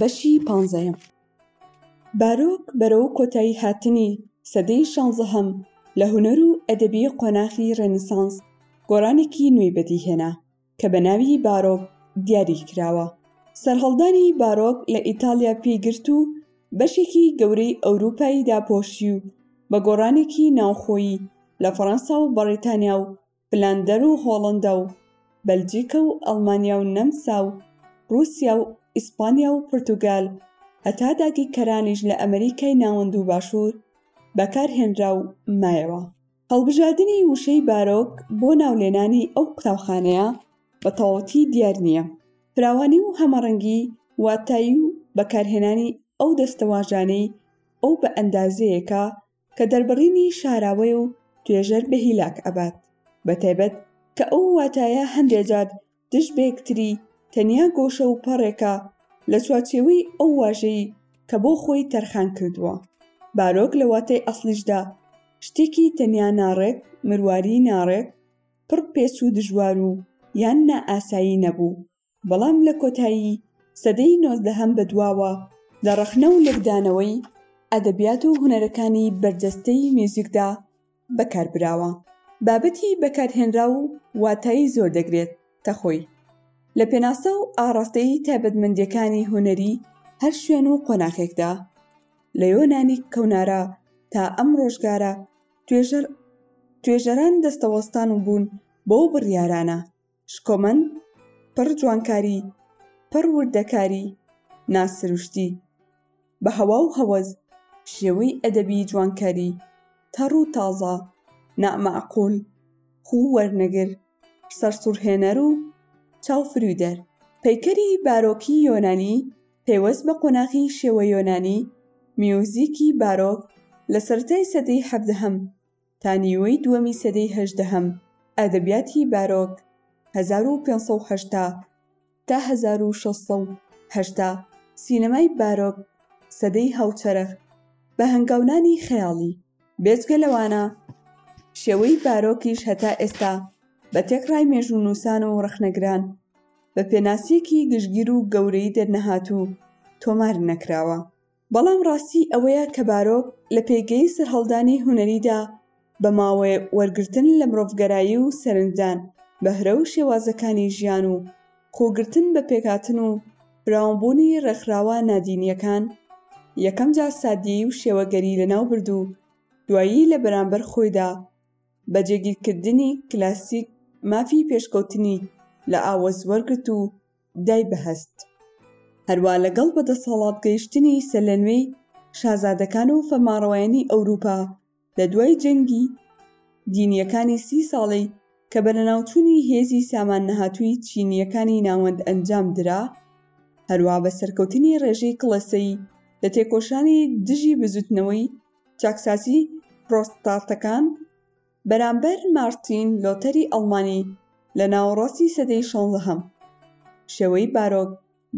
بەشی پانزەیەم بارۆک بەرەو کۆتایی هاتنی سەدەی شانزەهەم لە هونەر و ئەدەبی قۆناخی ڕێنسانس گۆرانێکی نوێی بەدیهێنا کە بە ناوی بارۆک دیاری کراوە سەرهەڵدانی بارۆک لە ئیتالیا پێیگرت و بەشێکی گەورەی ئەوروپای داپۆشی و بە گۆڕانێکی ناوخۆیی لە فەرەنسا و بەڕیتانیا و فلاندەر و هۆڵەندا و بەلجیکە و ئەڵمانیا و نەمسا و روسیا و ئیسپانیا و پرتوگال هەتا داگیرکەرانیش لە ئەمریکای ناوەند و باشور بەکارهێنرا و مایەوە. هەڵبژاردنی وشەی بارۆک بۆ ناولێنانی ئەو قوتابخانەیە بە تەواوەتی دیار نییە، فراوانی و هەمەڕەنگی واتایی و بەکارهێنانی ئەو دەستەواژانەی ئەو بە ئەندازەیەکە کە دەربڕینی شاراوەیە و توێژەر بە هیلاک ئەبات، بەتایبەت کە ئەو واتایە هەندێ جار دژ بەیەکتری تەنیا گۆشە و پەڕێکە لە چواچێوەی ئەو واژەی کە بۆ خۆی تەرخان کردووە. بارۆک لە واتای ئەسڵیشدا شتێکی تەنیا ناڕێک، مرواری ناڕێک، پڕ پێچ و دژوار و یان نائاسایی نەبوو، بەڵام لە کۆتایی سەدەی نۆزدەهەم بە دواوە، لە ڕەخنە و لێکدانەوەی ئەدەبیات و هونەرەکانی بەرجەستەی میوزیکدا، بەکاربراوە بابەتی بەکارهێنراو و واتایی زۆر دەگرێت تە خۆی لە پێناسە و ئاڕاستەی تایبەتمەندیەکانی هونەری هەر شوێن و قۆناخێکدا لە یۆنانی کەونارا تا ئەم ڕۆژگارە توێژەر توێژەران دەستەوەستان بوون بەو بڕیارانە شکۆمەند پڕ جوانکاری پڕ وردەکاری ناسروشتی بە هەوا و هەوەس شێوەی ئەدەبی جوانکاری تەڕ و تازە نامەعقول خوو وەرنەگر سەرسوڕهێنەر و چاوفریودەر. پەیکەری بارۆکی یۆنانی پەیوەست بە قۆناغی شێوە یۆنانی میوزیکی بارۆک لە سەرەتای سەدەی حەڤدەهەم، تا نیوەی دووەمی سەدەی هەژدەهەم، ئەدەبیاتی بارۆک، هەزار و پێنج سەد و هەشتا تا هەزار و شەش سەد و هەشتا، سینەمای بارۆک، سەدەی هاوچەرخ، بە هەنگاونانی خەیاڵی. بێجگە لەوانە، شێوەی بارۆکیش هەتا ئێستا بە تێکڕای مێژوونووسان و ڕەخنەگران، بە پێناسییەکی گشتگیر و گەورەی دەرنەهاتوو تۆمار نەکراوە. بەڵام ڕاستی ئەوەیە کە بارۆک لە پێگەی سەرهەڵدانی هونەریدا بە ماوەیەک وەرگرتن لە مرۆڤگەرایی و سەرنجدان بەهرە و شێوازەکانی ژیان و خووگرتن بە پێکهاتن و فراوانبوونی ڕێکخراوە نادینییەکان یەکەم جار ساددیی و شێوەگەری لەناو برد و دوایی لە بەرامبەر خۆیدا بە جێگیرکردنی کلاسیک مافی پێشکەوتنی لە ئاوەز وەرگرت و دای بەهەست. هەروا لەگەڵ بە دەسەڵات گەیشتنی سەرلەنوێی شازادەکان و فەرمانڕەوایانی ئەوروپا لە دوای جەنگی دینیەکانی سی ساڵەی کە بە لەناوچونی هێزی سامان نەهاتووی چینیەکانی ناوەند ئەنجام درا، هەروا بە سەرکەوتنی ڕێژەی کڵێسەیی لە تێکۆشانی دژی بزوتنەوەی چاکسازی پرۆستاتەکان، بەرامبەر مارتین لۆتەری ئەڵمانی لە ناوەڕاستی سەدەی شانزەهەم، شێوەی بارۆک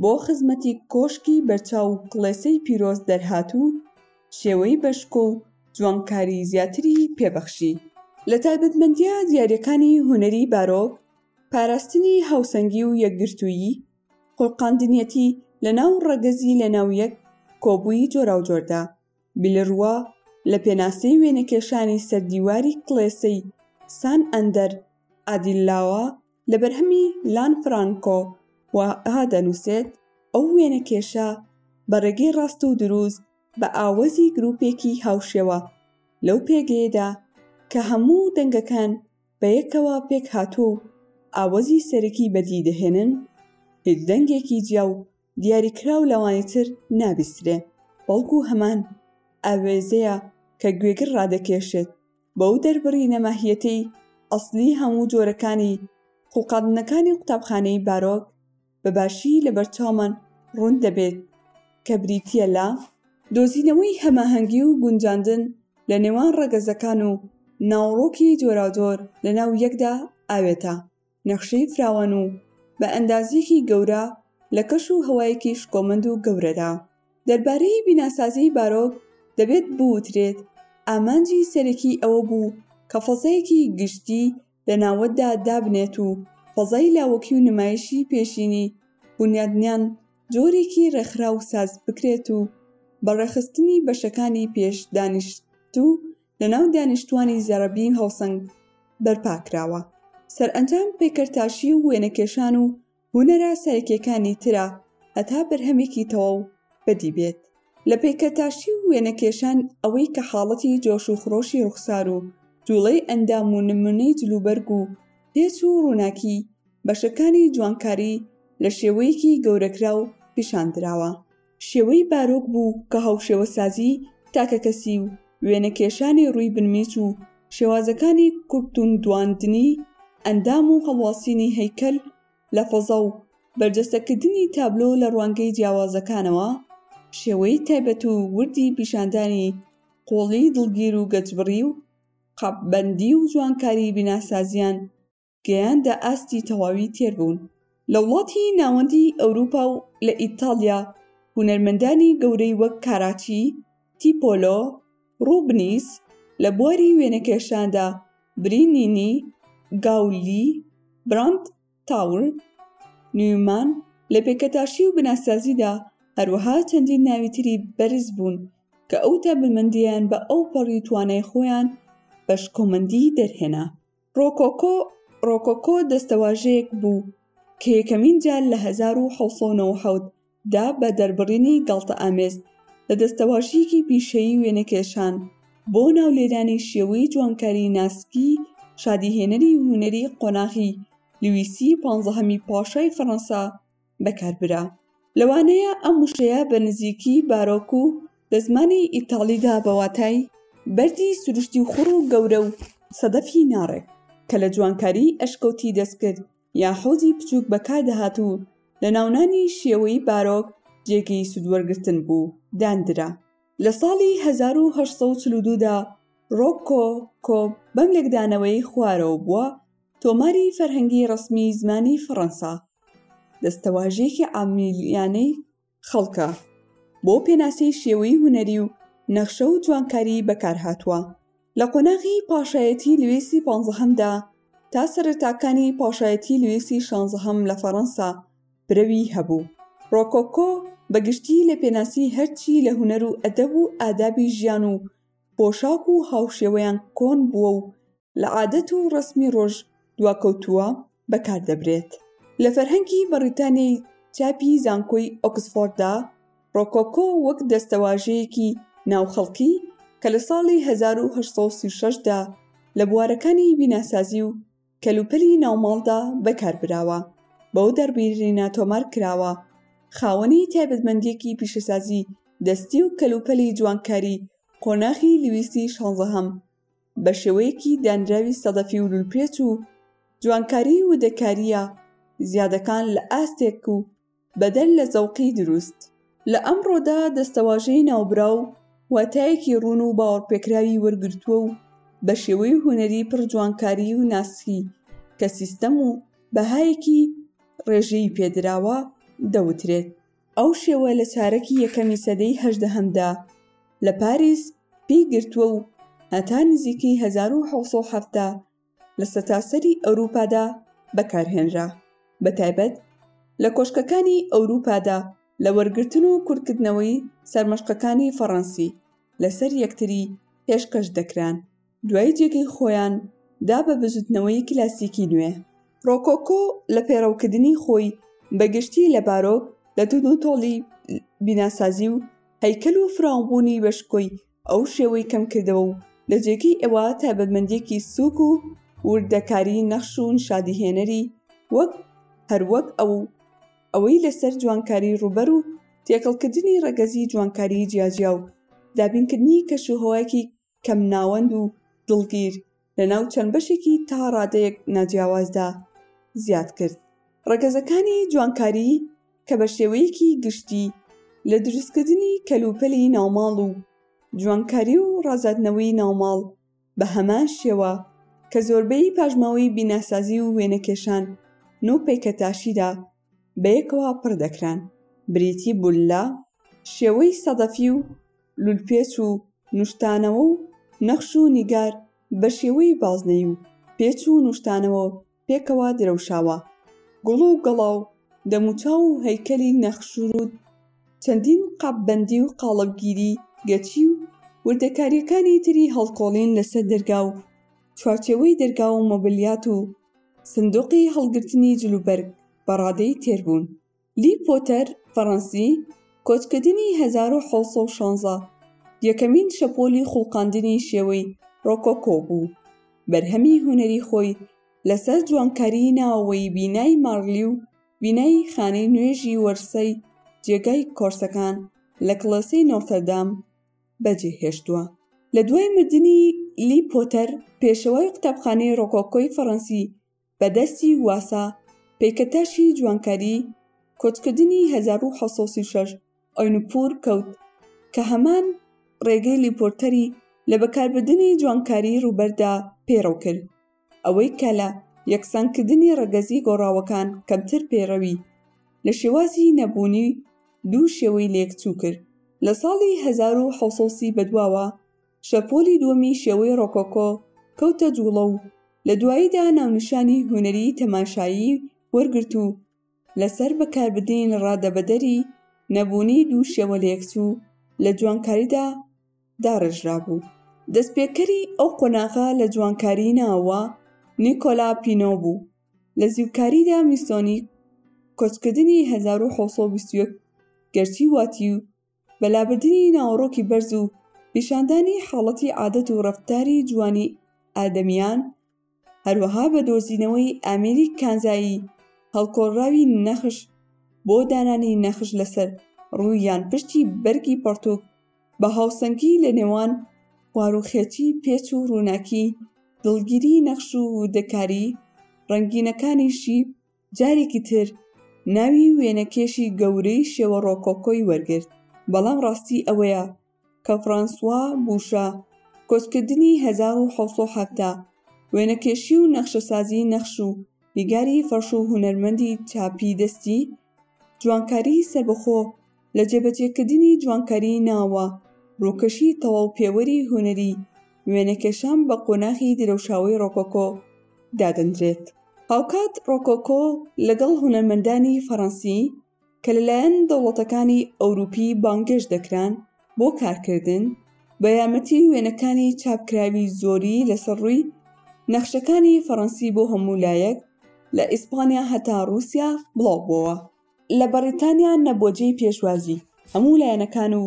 بۆ خزمەتی کۆشکی بەرچاو و کڵێسەی پیرۆز دەرهات و شێوەی بە شکۆ و جوانکاری زیاتری پێ بەخشی. لە تایبەتمەندییە دیارەکانی هونەری بارۆک، پاراستنی هاوسەنگی و یەکگرتوویی، خوڵقاندنیەتی لە ناو ڕەگەزی لە ناو یەک کۆبووی جۆراوجۆردا، بلروا لە پێناسەی وێنەکێشانی سەر دیواری کڵێسەی سان ئەندەر ئادیللاوە لە بەرهەمی لان فرانکۆ وەها دەنووسێت، ئەو وێنەکێشە بە ڕێگەی ڕاست و دروست بە ئاوەزی گرووپێکی هاوشێوە، لەو پێگەیەدا کە هەموو دەنگەکان بە یەکەوە پێکهاتووە و ئاوەزی سەرەکی بەدی دەهێنن، هیچ دەنگێکی جیا و دیاریکراو لەوانی تر نابیسترێ بەڵکو هەمان ئاوێزەیە کە گوێگر ڕادەکێشێت بەو دەربڕینە ماهیەتەی ئەسلی هەموو جۆرەکانی خوڵقاندنەکانی قوتابخانەی بارۆک بە باشی لەبەرچاومان ڕوون دەبێت کە بریتییە لە دۆزینەوەی هەماهەنگی و گونجاندن لە نێوان ڕەگەزەکان و ناوەڕۆکی جۆراوجۆر لەناو یەکدا ئاوێتە. نەخشەی فراوان و بە ئەندازیەکی گەورە لە کەش و هەوایەکی شکۆمەند و گەورەدا. دەربارەی بیناسازیی بارۆک دەبێت بوترێت ئامانجی سەرەکی ئەوە بوو کە فەزایەکی گشتی لە ناوەددا دابنێت و فەزای لاوەکی و نمایشی پێشینی بونیادنیان جۆرێکی ڕێکخراو ساز بکرێت و بە ڕێکخستنی بەشەکانی پێش دانیشتوو لە ناو دانیشتوانی زەرەبی هەڵسەنگ بەرپا کراوە. سەرئەنجام پەیکەرتاشی و وێنەکێشان و هونەرە سەرەکیەکانی ترە هەتا بەرهەمێکی تەواو بەدی بێت. لە پەیکەرتاشی و وێنەکێشان ئەوەی کە حاڵەتی جۆش و خرۆشی ڕوخسار و جوڵەی ئەندام و نمونەی جلوبەرگ و پێچ و ڕوناکی بەشەکانی جوانکاری لە شێوەیەکی گەورەکراو پیشان دراوە. شێوەی بارۆک بوو کە هاوشێوەسازی تاکەکەسی و وێنەکێشانی ڕووی بنمیچ و شێوازەکانی کورتوندواندنی ئەندام و هەڵواسینی هەیکەل لە فەزا و بەرجەستەکردنی تابلۆ لە ڕوانگەی جیاوازەکانەوە شێوەی تایبەت و وردی پیشاندانی قووڵی دڵگیر و گەچبڕی و قاپبەندی و جوانکاری بیناسازیان گەیاندە ئاستی تەواوی تێربوون لە وڵاتی ناوەندی ئەوروپا و لە ئیتاڵیا هونەرمەندانی گەورەی وەک کاراچی تیپۆلۆ ڕوبنیس لە بواری وێنەکێشاندا برینینی گاولی براند تاور نیومان لە پێکەتاشی و بناسازیدا هەروەها چەندین ناوی تری بەرز بوون کە ئەو تابلمەندیان بە ئەو پەڕی توانای خۆیان بە شکۆمەندی دەرهێنا ڕۆکۆکۆ، ڕۆکۆکۆ دەستەواژەیەک بوو کە یەکەمین جار لە هەزار و حەوت سەد و نەوەد و حەوت دا بە دەربڕینی گاڵتەئامێز لە دەستەواژەیەکی پیشەیی وێنەکێشان بۆ ناولێنانی شێوەی جوانکاریی ناسکی شادیهێنەری هونەری قۆناغی لویسی پانزەهەمی پاشای فەرەنسا بەکاربرا لەوانەیە ئەم وشەیە بە نزیکی بارۆک و لە زمانی ئیتاڵیدا بە واتای بەردی سروشتی و خوڕ و گەورە و سەدەفی ناڕێک کە لە جوانکاریی ئەشکەوتی دەستکرد یا حەوزی بچووک بەکاردەهات و لە ناونانی شێوەی بارۆک جێگەی سوودوەرگرتن بوو داندرا لە ساڵی 1842 دا ڕۆکۆکۆ بەم لێکدانەوەی خوارەوە بووە تۆماری فەرهەنگی ڕەسمی زمانی فەڕەنسا دەستەواژەیەکی عامیانەی خەڵکە بۆ پێناسەی شێوەی هونەری و نەخشە و جوانکاری بەکارهاتووە لە قۆناغی پاشایەتی لویسی پانزەهەمدا تا سەرەتاکانی پاشایەتی لویسی شانزەهەم لە فەڕەنسا برەوی هەبوو. ڕۆکۆکۆ بە گشتی لە پێناسی هەرچی لە هونەر و ئەدەب و ئادابی ژیان و پۆشاک و هاوشێوەیان کۆن بووە و لە عادەت و ڕەسمی ڕۆژ دواکەوتووە بەکار دەبرێت لە فەرهەنگی بەڕیتانیای چاپی زانکۆی ئۆکسفۆرددا ڕۆکۆکۆ وەک دەستەواژەیەکی ناوخەڵکی کە لە ساڵی 1836 دا لە بوارەکانی بیناسازی و کەلوپەلی ناوماڵدا بەکار براوە بەو دەربرینە تۆمار کراوە خاوەنی تایبەتمەندیەکی پیشەسازی دەستی و کەلوپەلی جوانکاری قۆناخی لویسی شانزەهەم بە شێوەیەکی دانراوی سەدەفی و لولپێچ و جوانکاری و وردەکارییە زیادەکان لە ئاستێک و بەدەر لە زەوقی دروست لە ئەمڕۆدا دەستەواژەی ناوبراو واتایەکی ڕوون و باوەڕپێکراوی وەرگرتووە و بە شێوەی هونەری پڕ جوانکاری و ناسخی کە سیستەم و بەهایەکی ڕێژەی پێدراوە دەوترێت ئەو شێوە لە چارەکی یەکەمی سەدەی هەژدەهەمدا لە پاریس پێی گرتووە و هەتا نزیکەی 1770 لە سەتاسەری ئەوروپادا بەکارهێنرا، بەتایبەت لە کۆشکەکانی ئەوروپادا لە وەرگرتن و کورتکردنەوەی سەرمەشقەکانی فەڕەنسی لەسەر یەکتری پێشکەش دەکران. دوای جێگەی خۆیان دا بە بزوتنەوەی کلاسیکی نوێ. ڕۆکۆکۆ لە پێڕەوکردنی خۆی بە گشتی لە بارۆک لە تون و تۆڵی بیناسازی و هەیکەل و فراوانبوونی بە شکۆی ئەو شێوەی کەم کردەوە و لە جێگەی ئەوە تایبەتمەندیەکی سوک و وردەکاری نەخش و نشادیهێنەری وەک هەر وەک ئەو ئەوەی لەسەر جوانکاری ڕووبەر و تێکەڵکردنی ڕەگەزی جوانکاری جیاجیا و دابینکردنی کەشوهەوایەکی کەمناوەند و دڵگیر لەناو چەند بەشێکی تا ڕادەیەک ناجیاوازدا زیاد کرد ڕەگەزەکانی جوانکاری کە بە شێوەیەکی گشتی لە دروستکردنی کەلوپەلی ناوماڵ و جوانکاری و ڕازاندنەوەی ناوماڵ بە هەمان شێوە کە زۆربەی پاشماوەی بیناسازی و وێنەکێشان نۆ پەیکەتاشیدا بەیەکەوە پڕ دەکران بریتی بوون لە شێوەی سەدەفی و لولپێچ و نوشتانەوە و نەخش و نیگار بە شێوەی بازنەیی و پێچ و نوشتانەوە پێکەوە درەوشاوە. گوڵ و گەڵا و دەموچاو و هەیکەلی نەخشروود، چەندین قاپبەندی و قاڵبگیری گەچی و وردەکارییەکانی تری هەڵکۆڵین لەسەر دەرگا و چوارچێوەی دەرگا و مۆبلیات و سندوقی هەڵگرتنی جلوبەرگ بە ڕادەی تێر بوون. لی پۆتەر، فەڕەنسی، کۆچکردنی هەزار و حەوت سەد و شانزە، یەکەمین شەپۆلی خوڵقاندنی شێوەی ڕۆکۆکۆ بوو. بەرهەمی هونەری خۆی لەسەر جوانکاریی ناوەوەی بینای مارلی و بینای خانەی نوێژی وەرسای جێگای کۆرسەکان لە کڵێسەی نۆتردام بەجێهێشتووە. لە دوای مردنی لی پۆتەر، پێشەوای قوتابخانەی ڕۆکۆکۆی فەڕەنسی بە دەستی واسا پەیکەتاشی جوانکاری کۆچکردنی هەزار و حەوت سەد و سی و شەش ئەینوپوور کەوت کە هەمان ڕێگەی لیپۆرتەری لە بەکاربردنی جوانکاری ڕووبەردا پەیڕەو کرد ئەوەی کە لە یەکسانکردنی ڕەگەزی گۆڕاوەکان کەمتر پەیڕەوی لە شێوازی نەبوونی دوو شێوەی لێکچوو کرد لە ساڵی هەزار و حەوت سەد و سی بەدواوە شەپۆلی دووەمی شێوەی ڕۆکۆکۆ کەوتە جووڵە و لە دواییدا ناونیشانی هونەریی تەماشایی وەرگرت و لەسەر بەکاربردنی ڕادەبەدەری نەبوونی دوو شێوە لەیەکچوو لە جوانکاریدا داڕێژرابوو. دەستپێکەری ئەو قۆناغە لە جوانکاریی ناوەوە نیکۆلا پینۆ بوو، لە زیوکاریدا میسۆنی کۆچکردنی هەزار و حەوت سەد و بیست و یەک گەرچی واتی بە لابردنی ناوەڕۆکی بەرز و پیشاندانی حاڵەتی عادەت و ڕەفتاری جوانی ئادەمیان، هەروەها بە دۆزینەوەی ئامێری کانزایی هەڵکۆڵراوی نەخش بۆ دانانی نەخش لەسەر ڕوو یان پشتی بەرگی پەڕتووک بە هاوسەنگی لە نێوان خواروخێچی پێچ و ڕووناکی دڵگیری نەخش و وردەکاری ڕەنگینەکانیشی جارێکی تر ناوی وێنەکێشی گەورەی شێوە ڕۆکۆکۆی وەرگرت، بەڵام ڕاستی ئەوەیە کە فرانسوا بوشا، کۆچکردنی هەزار و حەوت سەد و حەفتا، وێنەکێشی و نەخشەسازی نەخش و نیگاری فەرش و هونەرمەندی چاپی دەستی جوانکاری سەربەخۆ، لە جێبەجێکردنی جوانکاری ناوە ڕووکەشی تەواو پێوەری هونەری وێنەکێشان بە قۆناغی درەوشاوەی ڕۆکۆکۆ دادەندرێت. هاوکات ڕۆکۆکۆ لەگەڵ هونەرمەندانی فەرەنسی کە لەلایەن دەوڵەتەکانی ئەوروپی بانگێشت دەکران بۆ کارکردن بە یارمەتی وێنەکانی چاپکراوی زۆری لەسەر ڕووی نەخشەکانی فەرەنسی بۆ هەموو لایەک لە ئیسپانیا هەتا ڕووسیا بڵاوبۆوە. لە بەڕیتانیا نە بۆ جێی پێشوازی هەموو لایەنەکان و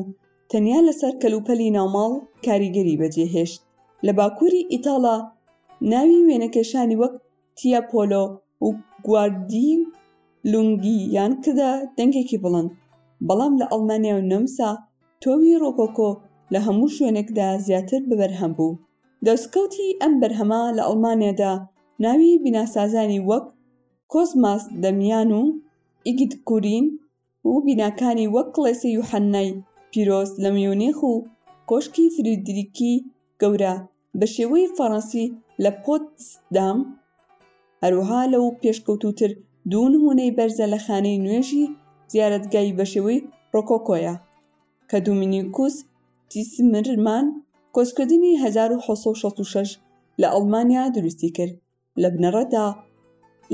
تەنیا لەسەر کەلوپەلی ناوماڵ کاریگەری بەجێهێشت لە باکووری ئیتاڵا ناوی وێنەکێشانی وەک تیە پۆلۆ و گواردی لونگی یان کردە دەنگێکی بڵند بەڵام لە ئەڵمانیا و نەمسا تۆوی ڕۆکۆکۆ لە هەموو شوێنێکدا زیاتر بەبەرهەم بوو دەستکەوتی ئەم بەرهەمە لە ئەڵمانیادا ناوی بیناسازانی وەک کۆسماس دەمیان و ئیگید کورین و بیناکانی وەک کڵێسەی یوحەننای پیرۆز لە میونیخ و کۆشکی فریدریکی گەورە بە شێوەی فەڕەنسی لە پۆتسدام، هەروەها لەو پێشکەوتووتر دوو نموونەی بەرزە لە خانەی نوێژی زیارەتگای بە شێوەی ڕۆکۆکۆیە کە دومینیکوس تیسمرمان کۆچکردنی هەزار و حەوت سەد و شەست و شەش لە ئەڵمانیا دروستی کرد. لە بنەڕەتدا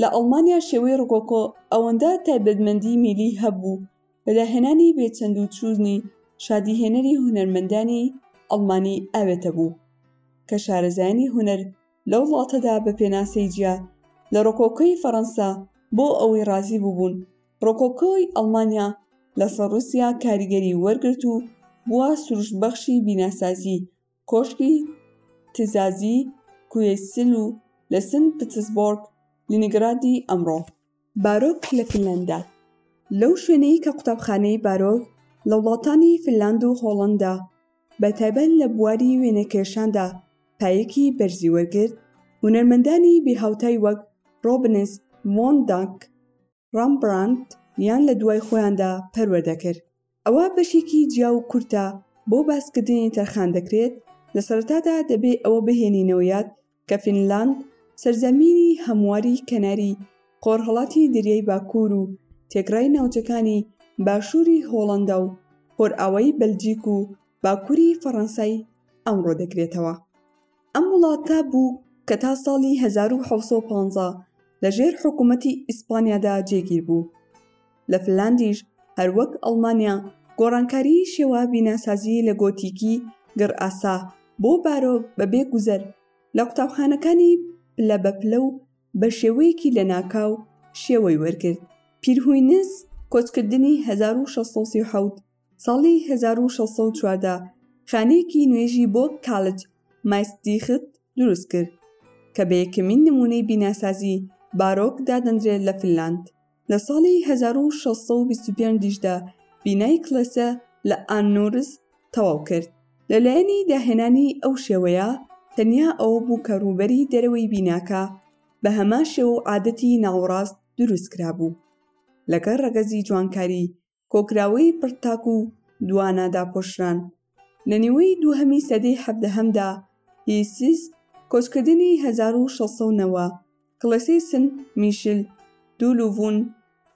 لە ئەڵمانیا شێوەی ڕکۆکۆ ئەوەندە تایبەتمەندی میلی هەبوو بە داهێنانی بێچەند و چوونی شادیهێنەری هونەرمەندانی ئەڵمانی ئاوێتە بوو کە شارەزایانی هونەر لەو وڵاتەدا بە پێناسەی جیا لە ڕکۆکۆی فەڕەنسا بۆ ئەوەی ڕازی بووبوون ڕۆکۆکۆی ئەڵمانیا لەسەر ڕوسیا کاریگەری وەرگرت و بووە سروشت بەخشی بیناسازی کۆشکی تزازی کویسل و لە سن پتسبۆرگ لینیگرادی ئەمڕۆ. بارۆک لە فنلەندا لەو شوێنەی کە قوتابخانەی بارۆک لە وڵاتانی فنلاند و هۆڵەندا بە تایبەت لە بواری وێنەکێشاندا پایەکی بەرزی وەرگرت، هونەرمەندانی بێهاوتای وەک ڕۆبنس ڤۆن داک، ڕامبراند یان لە دوای خۆیاندا پەروەردە کرد ئەوە بەشێکی جیا و کورتە بۆ باسکردنی تەرخان دەکرێت لە سەرەتادا دەبێ ئەوە بهێنینەوە یاد کە فینلاند سەرزەمینی هەمواری کەناری خۆرهەڵاتی دەریای باکوور و تێکڕای ناوچەکانی باشووری هۆڵەندا و خۆرئاوای بەلجیک و باکووری فەڕەنسای ئەمڕۆ دەگرێتەوە. ئەم وڵاتە بوو کە تا ساڵی 1950 لە ژێر حکوومەتی ئیسپانیادا جێگیر بوو لە فلاندیش هەروەک ئەڵمانیا گۆڕانکاری شێوە بیناسازی لە گۆتیکی گڕئاسا بۆ بارۆک بە بێ گوزەر لە قوتابخانەکانی پلە بە پلە و بە شێوەیەکی لە ناکاو شێوەی وەرگرت پیرهوینس کۆچکردنی 1637 ساڵی هەزار و شەش سەد و چواردە خانەیەکی نوێژی بۆ کالج مایستیخت دروست کرد کە بە یەکەمین نموونەی بیناسازی بارۆک دادەندرێت لە فنلاند لە ساڵی هەزار و شەش سەد و بیست و پێنج دیشدا بینای کڵێسە لە ئاننورس تەواو کرد لە لایەنی داهێنانی ئەو شێوەیە تەنیا ئەوە بوو کە ڕووبەری دەرەوەی بیناکە بە هەمان شێوە و عادەتی ناوەڕاست دروست کرابوو لەگەڵ ڕەگەزی جوانکاری کۆکراوەی پڕ تاک و دوانا داپۆشران. لە نیوەی دووهەمی سەدەی حەڤدەهەمدا هیسس، کۆچکردنی هەزار و شەش سەد و نەوە، کڵێسەی سن میشل دو لوڤون،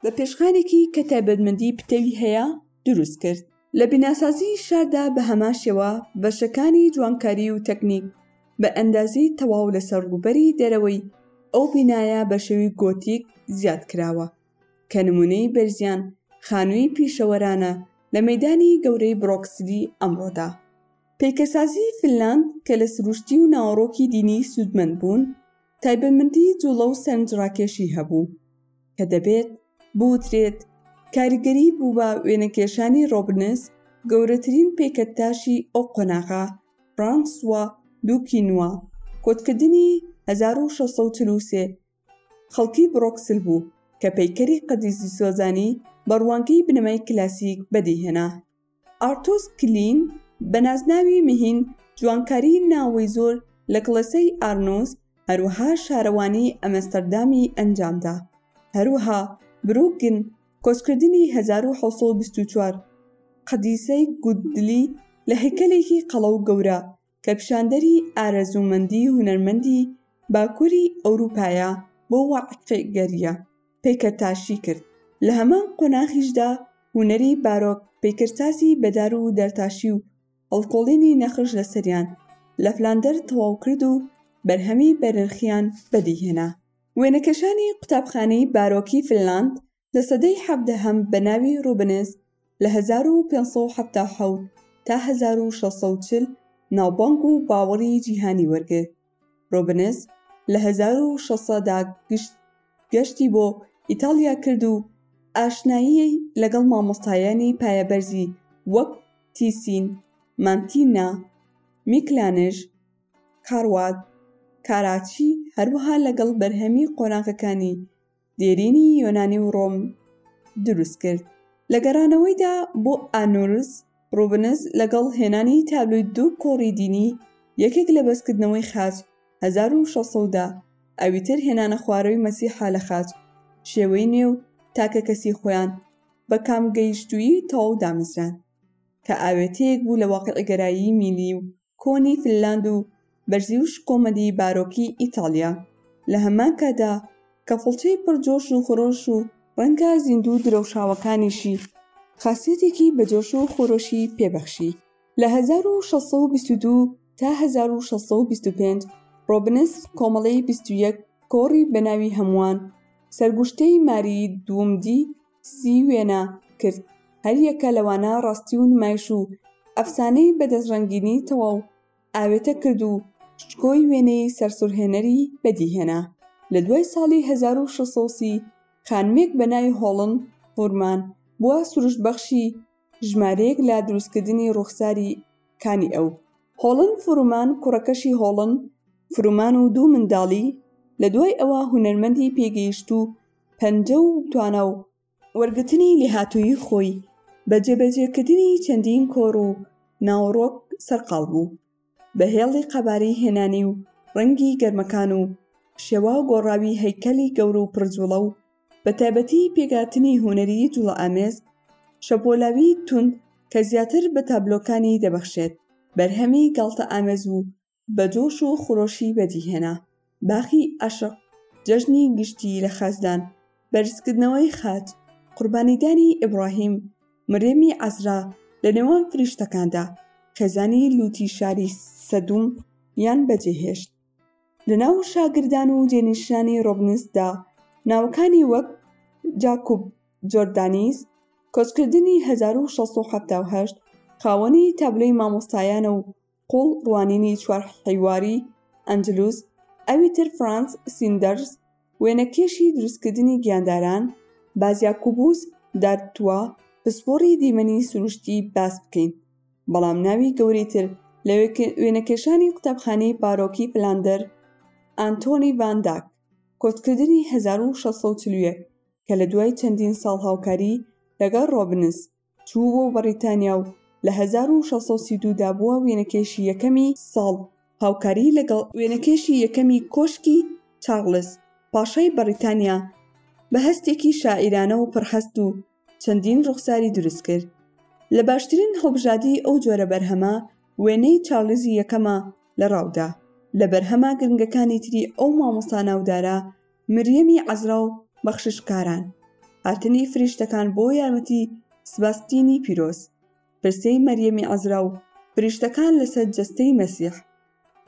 بە پێشخانێکی کە تایبەتمەندی پتەوی هەیە، دروست کرد. لە بیناسازی شاردا بە هەمان شێوە بەشەکانی جوانکاری و تەکنیک بە ئەندازی تەواو لەسەر ڕووبەری دەرەوەی ئەو بینایە بە شێوی گۆتیک زیاد کراوە. کە نمونەی بەرزیان خانووی پیشەوەرانە لە مەیدانی گەورەی برۆکسلی ئەمڕۆدا. پیکەسازی فنلاند کە لە سروشتی و ناوەڕۆکی دینی سوودمەند بوون، تایبەتمەندی جوڵە و سەرنجڕاکێشی هەبوو، کە دەبێت بوترێت کاریگەری بوو بە وێنەکێشانی ڕۆبنس، گەورەترین پیکەتتاشی ئەو قۆناغە، فرانسوا دوکینوا، کۆتکردنی، هەزار و شەش سەد و چل و سێ، خەڵکی برۆکسل بوو کە پەیکەری قەدیسی سۆزانی بە ڕوانگەی بنەمای کلاسیک بەدیهێنا. ئارتۆس کلین بە نازناوی مهین جوانکاریی ناوەی زۆر لە کڵێسای ئارنوس هەروەها شارەوانیی ئەمەستەردامی ئەنجامدا. هەروەها بروگن کۆچکردنی هەزار و حەوت سەد و بیست و چوار قەدیسەی گودلی لە هەیکەلێکی قەڵەو گەورە کە پیشاندەری ئارەزوومەندی هونەرمەندی باکوری ئەوروپایە بۆ واقیعگەرییە پەیکەرتاشی کرد، لە هەمان قۆناخیشدا هونەری بارۆک پەیکەرسازی بە دار و دارتاشی و هەڵکۆڵینی نەخش لەسەریان لە فلاندەر تەواو کرد و بەرهەمی بەنرخیان بەدیهێنا. وێنەکێشانی قوتابخانەی بارۆکی فنلاند لە سەدەی حەڤدەهەم بە ناوی روبنس لە هەزار و پێنج سەد و حەفتا و حەوت تا هەزار و شەش سەد و چل ناوبانگ و باوەڕی جیهانی وەرگرت روبنس لە هەزار و شەش سەد دا گشت گەشتی بۆ ئیتاڵیا کرد و ئاشنایی لەگەڵ مامۆستایانی پایەبەرزی وەک تیسین مانتینا میکلانژ کاروات کاراچی هەروەها لەگەڵ بەرهەمی قۆناغەکانی دێرینی یۆنانی و ڕۆم دروست کرد لە گەڕانەوەیدا بۆ ئانورس ڕوبنس لەگەڵ هێنانی تابلۆی دوو کۆڕی دینی یەکێک لە بەسکردنەوەی خاچ 1600 دا ئەویتر هێنانە خوارەوەی مەسیحا لە خاچ شێوەی نوێ و تاکە کەسی خۆیان بە کام گەیشتوویی تەواو دامەزراند کە ئاوێتەیەک بوو لە واقیعگەرایی میلی و کۆنی فنلاند و بەرزی و شکۆمەندی بارۆکی ئیتاڵیا لە هەمان کاتدا کە فڵچەی پڕ جۆش و خرۆش و ڕەنگە زیندوو درەوشاوەکانیشی خاسیەتێکی بە جۆش و خۆرۆشی پێ بەخشی لە 1622 تا 1625 ڕۆبنس کۆمەڵەی 21 کۆڕی بەناوی هەمووان سەرگوشتەی ماری دووم دی سی وێنا کرد هەر یەکە لەوانە ڕاستی و نمایش و ئەفسانەی بە دەستڕەنگینی تەواو ئاوێتە کرد و شکۆی وێنەی سەرسورهێنەری بەدی هێنا لە دوای ساڵی 1630 ی خانمێک بە ناوی هۆڵن فورمان بووە سروشتبەخشی ژمارەیەک لە دروستکردنی ڕووخساری کانی ئەو هۆڵن فورمان کوڕەکەشی هۆڵن فرومان و دوو منداڵی لە دوای ئەوە هونەرمەندی پێگەیشتوو پەنجە و توانا و وەرگرتنی لێهاتوویی خۆی بە جێبەجێکردنی چەندین کۆڕ و ناوەڕۆک سەرقاڵ بوو بە هێڵی قەبارەی هێنانی و ڕەنگی گەرمەکان و شێواو و گۆڕاوی هەیکەلی گەور و پڕجوڵە و بە تایبەتی پێکهاتنی هونەری جوڵەئامێز شەپۆلاوی توند کە زیاتر بە تابلۆکانی دەبەخشێت بەرهەمی گاڵتەئامێز و بە جۆش و خرۆشی بەدیهێنا باخی عەشق جەژنی گشتی لە خەزدان بەرزکردنەوەی خاچ قوربانیدانی ئیبڕاهیم مریەمی عەزرا لە نێوان فریشتەکاندا خێزانی لوتی شاری سەدوم یان بەجێهێشت لەناو شاگردان و جێنیشانی ڕۆبنسدا ناوەکانی وەک جاکوب جۆردانیس کۆچکردنی 1678 خاوەنی تابلۆی مامۆستایانە و قووڵ ڕوانینی چوار حیواری ئەندلوس، ئەوی تر فرانس سیندەرز، وێنەکێشی دروستکردنی گیانداران، بازیاکوبوس دارتوا، پسپۆڕی دیمەنی سروشتی باس بکەین، بەڵام ناوی گەورەی تر لە وێنەکێشانی قوتابخانەی بارۆکی فلاندەر، ئانتۆنی ڤان داک، کۆچکردنی هەزار و شەش سەد و چل و یەک، کە لە دوای چەندین ساڵ هاوکاری لەگەڵ ڕۆبنس، چوو بۆ بەڕیتانیا و لە هەزار و شەش سەد و سی و دوو دا بووە وێنەکێشی یەکەمی ساڵ، هاوکاریی لەگەڵ وێنەکێشی یەکەمی کۆشکی چارڵز پاشای بەڕیتانیا بە هەستێکی شاعیرانە و پڕ هەست و چەندین ڕوخساری دروست کرد. لە باشترین هەڵبژادی ئەو جۆرە بەرهەمە، وێنەی چارڵزی یەکەمە لە ڕاودا. لە بەرهەمە گرنگەکانی تری ئەو مامۆستا ناودارە، مریەمی عەزرا و بەخششکاران، هاتنی فریشتەکان بۆ یارمەتی سباستینی پیرۆز، پرسەی مریەمی عەزرا و فریشتەکان لەسەر جەستەی مەسیح،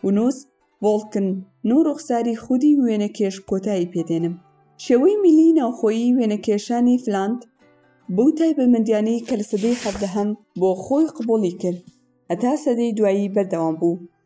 ونوس ڤۆڵکن نو ڕوخساری خودی وێنەکێش کۆتایی پێدێنم. شێوەی میلی ناوخۆیی وێنەکێشانی فلاند بەو تایبەمەندیانەی کە لە سەدەی حەڤدەهەم بۆ خۆی قبوڵی کرد هەتا سەدەی دوایی بەردەوام بوو،